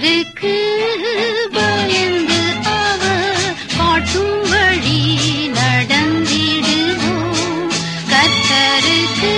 யாருக்கு பயந்து அவ காட்டும் வழி நடந்திடுவோம். கத்தருக்கு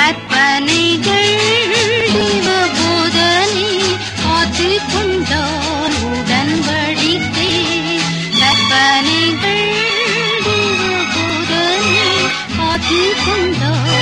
கற்பனைகள் போதனை காத்து கொண்டார் உடன் வழித்தே. கற்பனைகள் போதனை காத்து கொண்டார்